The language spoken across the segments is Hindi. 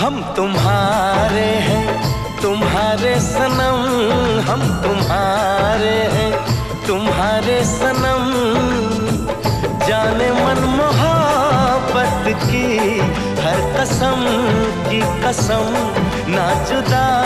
हम तुम्हारे हैं, तुम्हारे सनम, हम तुम्हारे हैं, तुम्हारे सनम। जाने मन मोहब्बत की हर कसम की कसम ना जुदा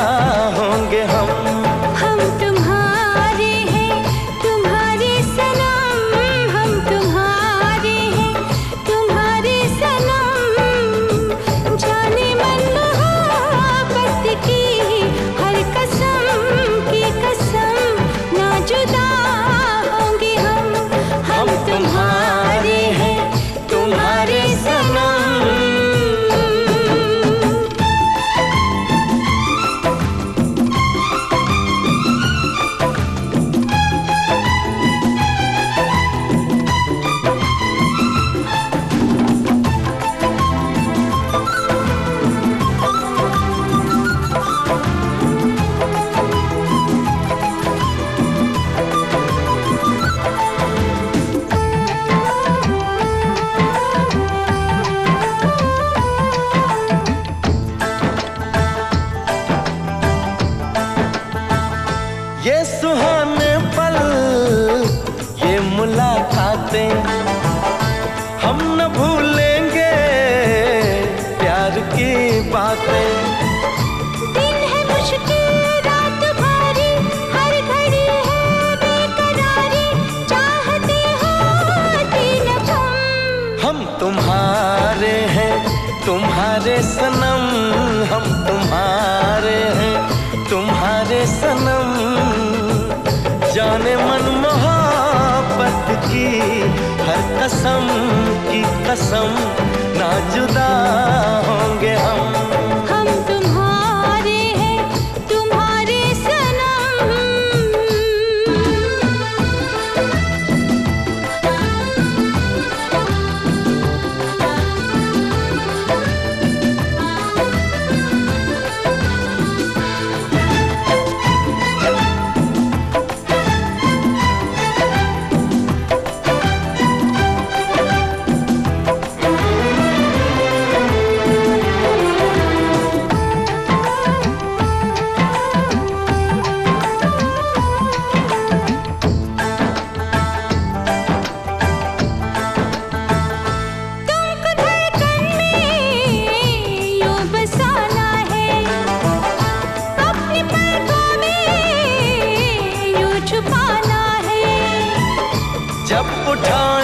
सुहाने पल ये मुलाकातें हम न भूलेंगे प्यार की बातें। दिन है मुश्किल रात भारी हर घड़ी है बेकरारी। चाहते हो हम। हम तुम्हारे हैं तुम्हारे सनम हम तुम्हारे हैं तुम्हारे सनम। जाने मन मोहब्बत की हर कसम की कसम ना जुदा जब उठाए